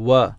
व